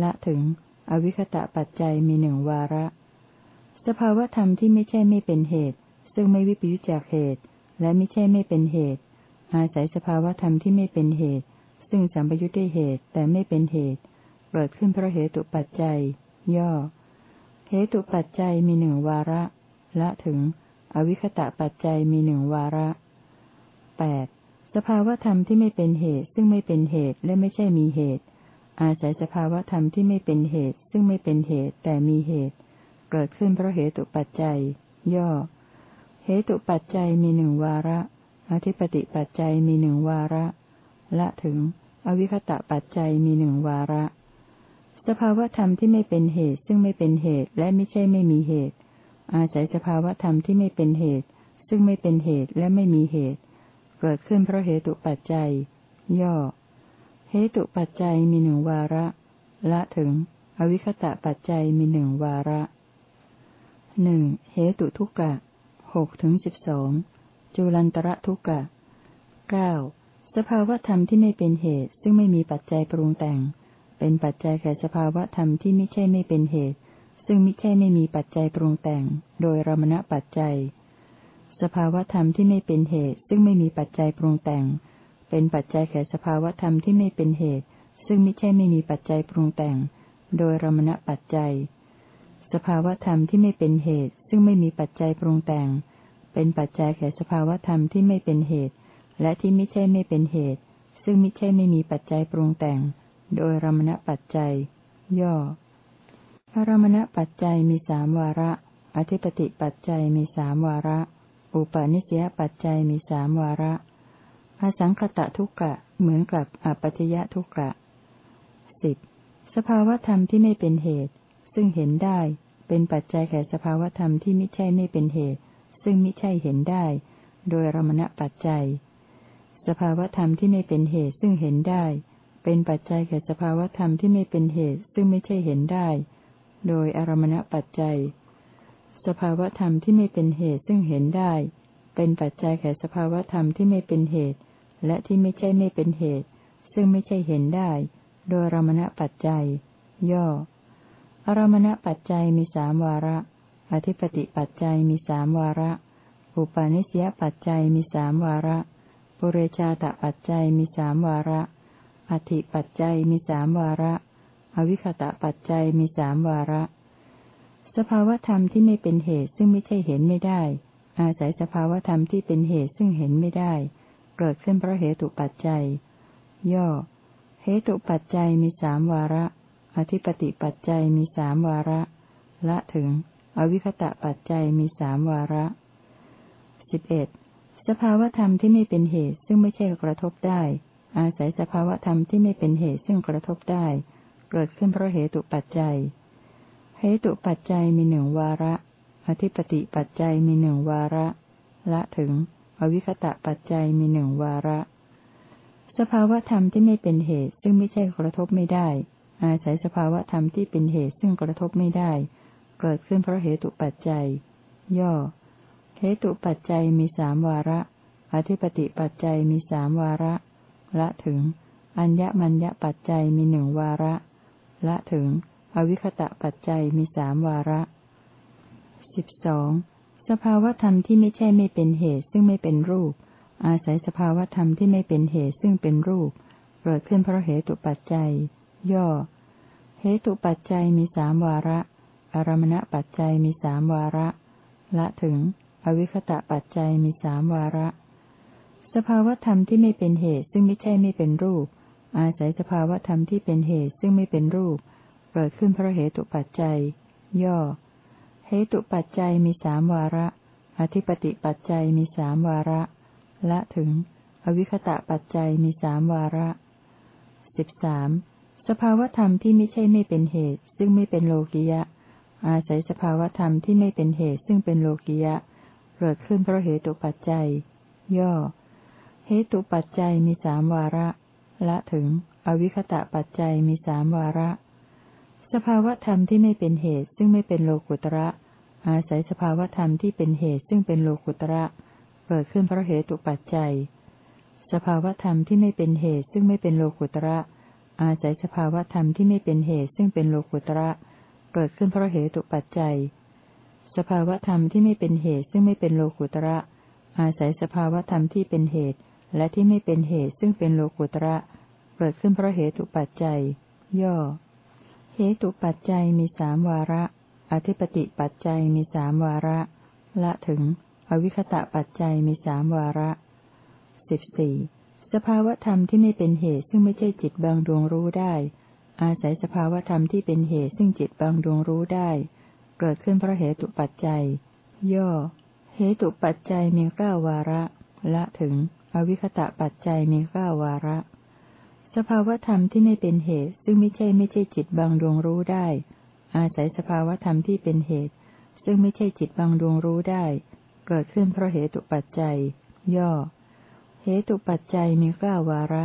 ละถึง อวิคตะปัจจัยมีหนึ่งวาระ สภาวธรรมที่ไม่ใช่ไม่เป็นเหตุ ซึ่งไม่วิปยุจจากเหตุ และไม่ใช่ไม่เป็นเหตุ อาศัยสภาวธรรมที่ไม่เป็นเหตุ ซึ่งสัมปยุทธ์ด้วยเหตุแต่ไม่เป็นเหตุเกิดขึ้นเพราะเหตุปัจจัย ย่อ เหตุปัจจัยมีหนึ่งวาระ ละถึง อวิคตะปัจจัยมีหนึ่งวาระแปดสภาวธรรมที่ไม่เป็นเหตุ ซึ่งไม่เป็นเหตุและไม่ใช่มีเหตุ อาศัยสภาวธรรมที่ไม่เป็นเหตุ ซึ่งไม่เป็นเหตุแต่มีเหตุ เกิดขึ้นเพราะเหตุปัจจัย ย่อ เหตุปัจจัยมีหนึ่งวาระ อธิปติปัจจัยมีหนึ่งวาระ ละถึง อวิคตะปัจจัยมีหนึ่งวาระ สภาวธรรมที่ไม่เป็นเหตุ ซึ่งไม่เป็นเหตุและไม่ใช่ไม่มีเหตุ อาศัยสภาวธรรมที่ไม่เป็นเหตุ ซึ่งไม่เป็นเหตุและไม่มีเหตุ เกิดขึ้นเพราะเหตุปัจจัย ย่อ เหตุปัจจัยมีหนึ่งวาระ ละถึง อวิคตะปัจจัยมีหนึ่งวาระ หนึ่งเหตุทุกกะหกถึงสิบสองจุลันตระทุกกะเก้าสภาวธรรมที่ไม่เป็นเหตุ ซึ่งไม่มีปัจจัยปรุงแต่ง เป็นปัจจัยแก่สภาวธรรมที่ไม่ใช่ไม่เป็นเหตุ ซึ่งไม่ใช่ไม่มีปัจจัยปรุงแต่ง โดยรมณปัจจัย สภาวธรรมที่ไม่เป็นเหตุ ซึ่งไม่มีปัจจัยปรุงแต่ง เป็นปัจจัยแก่สภาวธรรมที่ไม่เป็นเหตุ ซึ่งไม่ใช่ไม่มีปัจจัยปรุงแต่ง โดยรมณปัจจัย สภาวธรรมที่ไม่เป็นเหตุ ซึ่งไม่มีปัจจัยปรุงแต่ง เป็นปัจจัยแก่สภาวธรรมที่ไม่เป็นเหตุ และที่ไม่ใช่ไม่เป็นเหตุ ซึ่งไม่ใช่ไม่มีปัจจัยปรุงแต่ง โดยรมณปัจจัย ย่อพระรมณปัจจัยมีสามวาระ อธิปติปัจจัยมีสามวาระ อุปาณิสยปัจจัยมีสามวาระอสังคตะทุกกะเหมือนกับอปัจยะทุกกะสิบสภาวธรรมที่ไม่เป็นเหตุ ซึ่งเห็นได้เป็นปัจจัยแก่สภาวธรรมที่ไม่ใช่ไม่เป็นเหตุ ซึ่งไม่ใช่เห็นได้ โดยรมณปัจจัย สภาวธรรมที่ไม่เป็นเหตุซึ่งเห็นได้ เป็นปัจจัยแก่สภาวธรรมที่ไม่เป็นเหตุ ซึ่งไม่ใช่เห็นได้ โดยอารมณปัจจัย สภาวธรรมที่ไม่เป็นเหตุซึ่งเห็นได้ เป็นปัจจัยแก่สภาวธรรมที่ไม่เป็นเหตุ และที่ไม่ใช่ไม่เป็นเหตุ ซึ่งไม่ใช่เห็นได้ โดยรมณปัจจัย ย่อ รมณปัจจัยมีสามวาระ อธิปติปัจจัยมีสามวาระ อุปาณิสยปัจจัยมีสามวาระ ปุเรชาตปัจจัยมีสามวาระ อธิปัจจัยมีสามวาระ อวิคตะปัจจัยมีสามวาระ สภาวธรรมที่ไม่เป็นเหตุซึ่งไม่ใช่เห็นไม่ได้ อาศัยสภาวธรรมที่เป็นเหตุซึ่งเห็นไม่ได้ เกิดขึ้นเพราะเหตุปัจจัย ย่อ เหตุปัจจัยมีสามวาระ อธิปติปัจจัยมีสามวาระ ละถึง อวิคตะปัจจัยมีสามวาระสิบเอ็ดสภาวธรรมที่ไม่เป็นเหตุซึ่งไม่ใช่กระทบได้ อาศัยสภาวธรรมที่ไม่เป็นเหตุซึ่งกระทบได้ เกิดขึ้นเพราะเหตุปัจจัยเหตุปัจจัยมีหนึ่งวาระ อธิปติปัจจัยมีหนึ่งวาระ ละถึง อวิคตะปัจจัยมีหนึ่งวาระ สภาวธรรมที่ไม่เป็นเหตุซึ่งไม่ใช่กระทบไม่ได้ อาศัยสภาวธรรมที่เป็นเหตุซึ่งกระทบไม่ได้ เกิดขึ้นเพราะเหตุปัจจัย ย่อ เหตุปัจจัยมีสามวาระ อธิปติปัจจัยมีสามวาระ ละถึง อัญญมัญญปัจจัยมีหนึ่งวาระ ละถึง อวิคตะปัจจัยมีสามวาระสิบสองสภาวธรรมที่ไม่ใช่ไม่เป็นเหตุซึ่งไม่เป็นรูป อาศัยสภาวธรรมที่ไม่เป็นเหตุซึ่งเป็นรูป เกิดขึ้นเพราะเหตุปัจจัย ย่อ เหตุปัจจัยมีสามวาระ อารมณปัจจัยมีสามวาระ ละถึง อวิคตะปัจจัยมีสามวาระ สภาวธรรมที่ไม่เป็นเหตุซึ่งไม่ใช่ไม่เป็นรูป อาศัยสภาวธรรมที่เป็นเหตุซึ่งไม่เป็นรูป เกิดขึ้นเพราะเหตุปัจจัย ย่อ เหตุปัจจัยมีสามวาระ อธิปติปัจจัยมีสามวาระ ละถึง อวิคตะปัจจัยมีสามวาระสิบสาม สภาวธรรมที่ไม่ใช่ไม่เป็นเหตุ ซึ่งไม่เป็นโลกิยะ อาศัยสภาวธรรมที่ไม่เป็นเหตุซึ่งเป็นโลกิยะ เกิดขึ้นเพราะเหตุปัจจัย ย่อ เหตุปัจจัยมีสามวาระ ละถึง อวิคตะปัจจัยมีสามวาระ สภาวธรรมที่ไม่เป็นเหตุ ซึ่งไม่เป็นโลกุตระ อาศัยสภาวธรรมที่เป็นเหตุซึ่งเป็นโลกุตระเกิดขึ้นเพราะเหตุปัจจัย สภาวธรรมที่ไม่เป็นเหตุซึ่งไม่เป็นโลกุตระ อาศัยสภาวธรรมที่ไม่เป็นเหตุซึ่งเป็นโลกุตระ เกิดขึ้นเพราะเหตุปัจจัย สภาวธรรมที่ไม่เป็นเหตุซึ่งไม่เป็นโลกุตระ อาศัยสภาวธรรมที่เป็นเหตุ และที่ไม่เป็นเหตุซึ่งเป็นโลกุตระ เกิดขึ้นเพราะเหตุปัจจัย ย่อ เหตุปัจจัยมีสามวาระ อธิปติปัจจัยมีสามวาระ ละถึง อวิคตะปัจจัยมีสามวาระสิบสี่ สภาวธรรมที่ไม่เป็นเหตุซึ่งไม่ใช่จิตบางดวงรู้ได้ อาศัยสภาวธรรมที่เป็นเหตุซึ่งจิตบางดวงรู้ได้ เกิดขึ้นเพราะเหตุปัจจัย ย่อ เหตุปัจจัยมีเก้าวาระ ละถึง อวิคตะปัจจัยมีเก้าวาระ สภาวธรรมที่ไม่เป็นเหตุ ซึ่งไม่ใช่ไม่ใช่จิตบางดวงรู้ได้ อาศัยสภาวธรรมที่เป็นเหตุ ซึ่งไม่ใช่จิตบางดวงรู้ได้ เกิดขึ้นเพราะเหตุปัจจัย ย่อ เหตุปัจจัยมีเก้าวาระ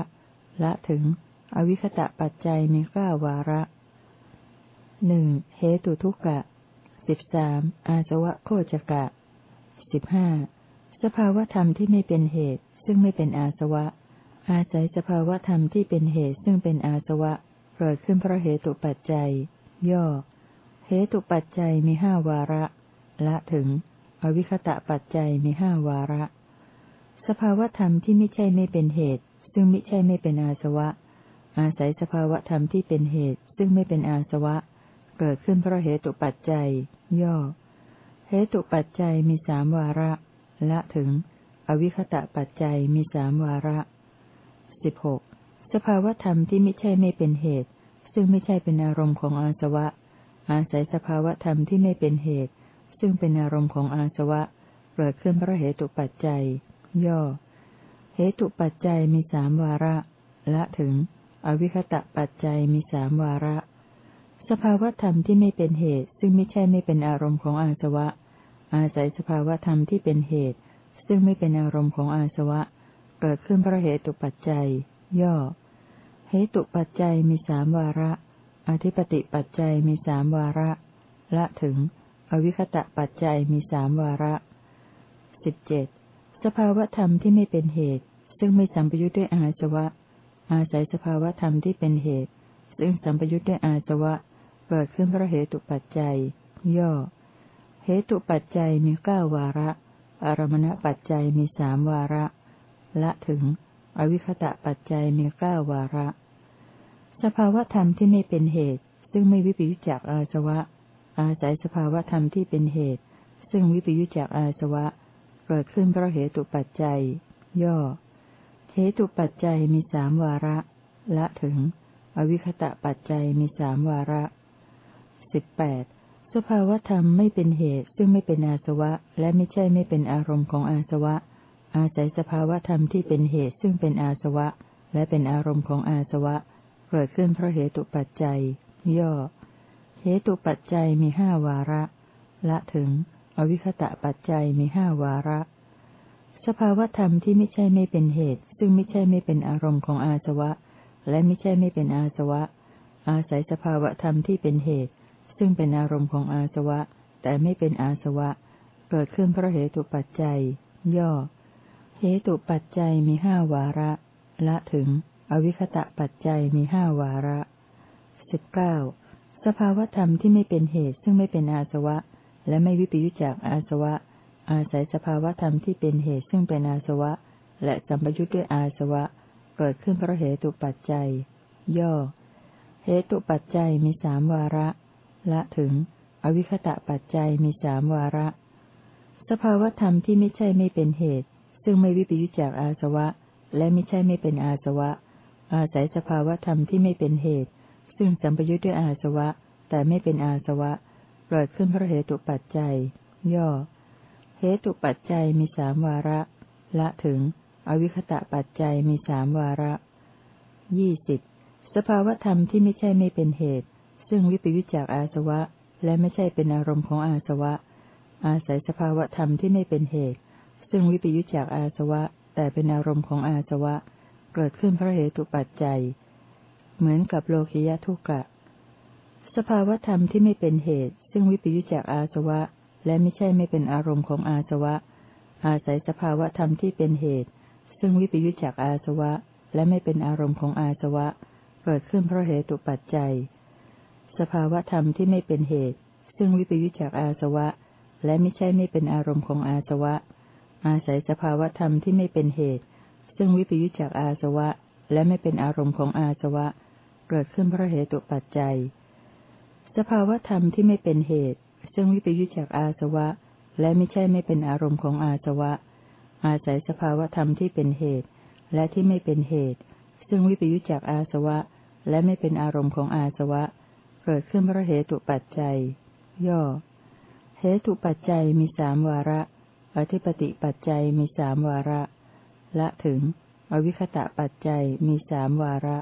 ละถึง อวิคตะปัจจัยมีเก้าวาระหนึ่งเหตุทุกกะสิบสามอาสวะโคจกะสิบห้าสภาวธรรมที่ไม่เป็นเหตุ ซึ่งไม่เป็นอาสวะ อาศัยสภาวธรรมที่เป็นเหตุซึ่งเป็นอาสวะเกิดขึ้นเพราะเหตุปัจจัย ย่อ เหตุปัจจัยมีห้าวาระ ละถึง อวิคตะปัจจัยมีห้าวาระ สภาวธรรมที่ไม่ใช่ไม่เป็นเหตุ ซึ่งไม่ใช่ไม่เป็นอาสวะ อาศัยสภาวธรรมที่เป็นเหตุ ซึ่งไม่เป็นอาสวะ เกิดขึ้นเพราะเหตุปัจจัย ย่อ เหตุปัจจัยมีสามวาระ ละถึง อวิคตะปัจจัยมีสามวาระสิบหกสภาวธรรมที่ไม่ใช่ไม่เป็นเหตุ ซึ่งไม่ใช่เป็นอารมณ์ของอาสวะ อาศัยสภาวธรรมที่ไม่เป็นเหตุ ซึ่งเป็นอารมณ์ของอาสวะ เกิดขึ้นเพราะเหตุปัจจัย ย่อ เหตุปัจจัยมีสามวาระ ละถึง อวิคตะปัจจัยมีสามวาระ สภาวธรรมที่ไม่เป็นเหตุ ซึ่งไม่ใช่ไม่เป็นอารมณ์ของอาสวะ อาศัยสภาวธรรมที่เป็นเหตุ ซึ่งไม่เป็นอารมณ์ของอาสวะ เกิดขึ้นเพราะเหตุปัจจัย ย่อ เหตุปัจจัยมีสามวาระ อธิปติปัจจัยมีสามวาระ ละถึง อวิคตะปัจจัยมีสามวาระสิบเจ็ด สภาวธรรมที่ไม่เป็นเหตุ ซึ่งไม่สัมปยุทธ์ด้วยอาสวะ อาศัยสภาวธรรมที่เป็นเหตุ ซึ่งสัมปยุทธ์ด้วยอาสวะ เกิดขึ้นเพราะเหตุปัจจัย ย่อ เหตุปัจจัยมีเก้าวาระ อารมณปัจจัยมีสามวาระ ละถึง อวิคตะปัจจัยมีเก้าวาระ สภาวธรรมที่ไม่เป็นเหตุ ซึ่งไม่วิปยุจจากอาสวะ อาศัยสภาวธรรมที่เป็นเหตุ ซึ่งวิปยุจจากอาสวะ เกิดขึ้นเพราะเหตุปัจจัย ย่อ เหตุปัจจัยมีสามวาระ ละถึง อวิคตะปัจจัยมีสามวาระสิบแปดสภาวธรรมไม่เป็นเหตุซึ่งไม่เป็นอาสวะ และไม่ใช่ไม่เป็นอารมณ์ของอาสวะ อาศัยสภาวธรรมที่เป็นเหตุซึ่งเป็นอาสวะ และเป็นอารมณ์ของอาสวะ เกิดขึ้นเพราะเหตุปัจจัย ย่อ เหตุปัจจัยมีห้าวาระ ละถึง อวิคตะปัจจัยมีห้าวาระ สภาวธรรมที่ไม่ใช่ไม่เป็นเหตุ ซึ่งไม่ใช่ไม่เป็นอารมณ์ของอาสวะ และไม่ใช่ไม่เป็นอาสวะ อาศัยสภาวธรรมที่เป็นเหตุ ซึ่งเป็นอารมณ์ของอาสวะ แต่ไม่เป็นอาสวะ เกิดขึ้นเพราะเหตุปัจจัย ย่อ เหตุปัจจัยมีห้าวาระ ละถึง อวิคตะปัจจัยมีห้าวาระสิบเก้าสภาวธรรมที่ไม่เป็นเหตุ ซึ่งไม่เป็นอาสวะ และไม่วิปยุจจากอาสวะ อาศัยสภาวธรรมที่เป็นเหตุซึ่งเป็นอาสวะ และสัมปยุจด้วยอาสวะ เกิดขึ้นเพราะเหตุปัจจัย ย่อ เหตุปัจจัยมีสามวาระ ละถึง อวิคตะปัจจัยมีสามวาระ สภาวธรรมที่ไม่ใช่ไม่เป็นเหตุ ซึ่งไม่วิปยุจจากอาสวะ และไม่ใช่ไม่เป็นอาสวะ อาศัยสภาวธรรมที่ไม่เป็นเหตุ ซึ่งสัมปยุจด้วยอาสวะ แต่ไม่เป็นอาสวะ เกิดขึ้นเพราะเหตุปัจจัย ย่อ เหตุปัจจัยมีสามวาระ ละถึง อวิคตะปัจจัยมีสามวาระยี่สิบสภาวธรรมที่ไม่ใช่ไม่เป็นเหตุ ซึ่งวิปยุจจากอาสวะ และไม่ใช่เป็นอารมณ์ของอาสวะ อาศัยสภาวธรรมที่ไม่เป็นเหตุ ซึ่งวิปยุจจากอาสวะ แต่เป็นอารมณ์ของอาสวะ เกิดขึ้นเพราะเหตุปัจจัย เหมือนกับโลคิยทุกะ สภาวธรรมที่ไม่เป็นเหตุ ซึ่งวิปยุจจากอาสวะ และไม่ใช่ไม่เป็นอารมณ์ของอาสวะ อาศัยสภาวธรรมที่เป็นเหตุ ซึ่งวิปยุจจากอาสวะ และไม่เป็นอารมณ์ของอาสวะ เกิดขึ้นเพราะเหตุปัจจัย สภาวธรรมที่ไม่เป็นเหตุ ซึ่งวิปยุจจากอาสวะ และไม่ใช่ไม่เป็นอารมณ์ของอาสวะ อาศัยสภาวธรรมที่ไม่เป็นเหตุ ซึ่งวิปยุจจากอาสวะ และไม่เป็นอารมณ์ของอาสวะ เกิดขึ้นเพราะเหตุปัจจัย สภาวธรรมที่ไม่เป็นเหตุ ซึ่งวิปยุจจากอาสวะ และไม่ใช่ไม่เป็นอารมณ์ของอาสวะ อาศัยสภาวธรรมที่เป็นเหตุ และที่ไม่เป็นเหตุ ซึ่งวิปยุจจากอาสวะ และไม่เป็นอารมณ์ของอาสวะ เกิดขึ้นเพราะเหตุปัจจัย ย่อ เหตุปัจจัยมีสามวาระ อธิปติปัจจัยมีสามวาระ ละถึง อวิคตะปัจจัยมีสามวาระ